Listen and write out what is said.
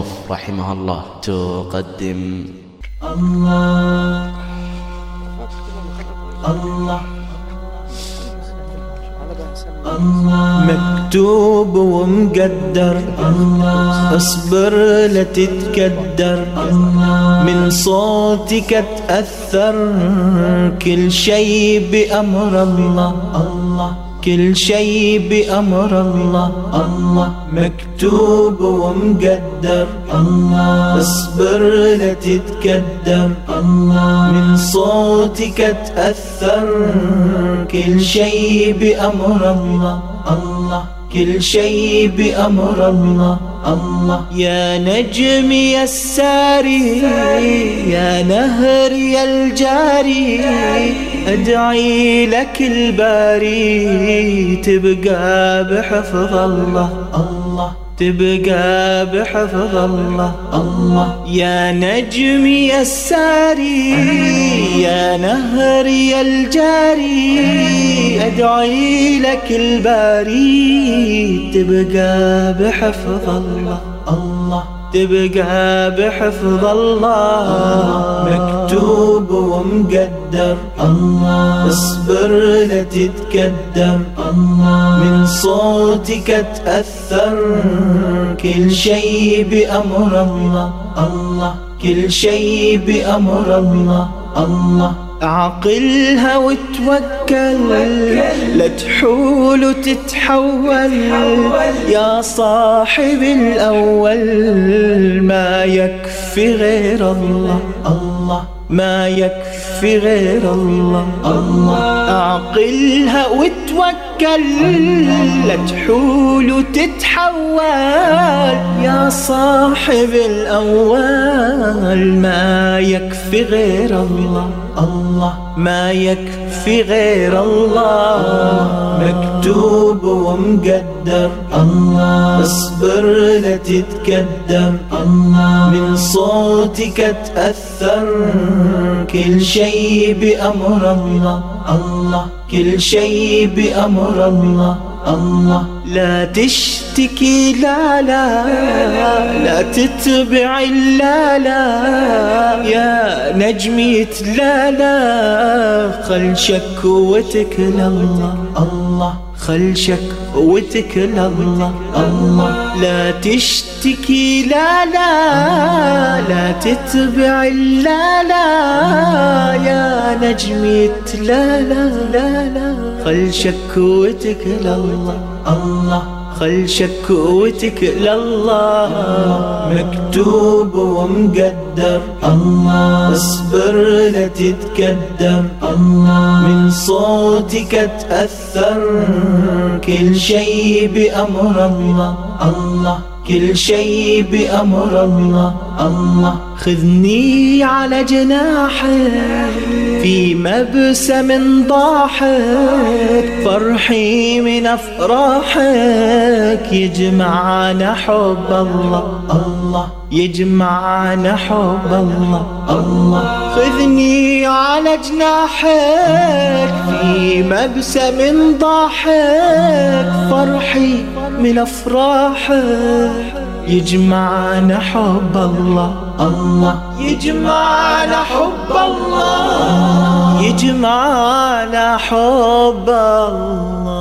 النوف رحمه الله. تقدم. الله الله مكتوب ومقدر اصبر لا تتكدر. من صوتك تأثر كل شي بأمر الله الله. كل شي بأمر الله. الله مكتوب ومقدر. الله اصبر لا تتكدر الله من صوتك تأثر. كل شي بأمر الله. الله كل شي بأمر الله. الله يا نجم يا الساري يا نهر يا الجاري. أدعي لك الباري تبقى بحفظ الله. الله. تبقى بحفظ الله. الله. يا نجم يا الساري يا نهر يا الجاري أدعي لك الباري تبقى بحفظ الله. الله. تبقى بحفظ الله. مكتوب ومقدر. الله اصبر لا تتكدر الله من صوتك تأثر كل شي بأمر الله. الله كل شي بأمر الله. الله. عقلها وتوكل لا تحول وتتحول. يا صاحب الأول ما يكفي غير الله الله ما يكفي غير الله الله. أعقلها وتوكل لا تحول وتتحول. يا صاحب الأول ما يكفي غير الله. الله ما يكفي غير الله. مكتوب ومقدر الله. اصبر لا تتكدر الله. من صوتك تأثر. كل شي بأمر الله. الله كل شي بأمر الله. الله. لا تشتكي لا لا. لا تتبع لا لا. يا نجمي لا لا خل شكوتك لله. الله خل شكوتك لله. الله. لا تشتكي لا لا. لا تتبع لا لا. يا نجمي لا لا لا لا خل شكوتك لله. الله خل شكوتك لله. مكتوب ومقدر. الله اصبر لا تتكدر. الله من صوتك تأثر كل شي بأمر الله. الله كل شي بأمر الله الله. خذني على جناحك. في مبسم ضاحك فرحي من أفراحك. يجمعنا حب الله الله. يجمعنا حب الله الله. خذني على جناحك. في مبسم ضاحك فرحي من أفراحك. يجمعنا حب الله الله. يجمعنا حب الله. يجمعنا حب الله.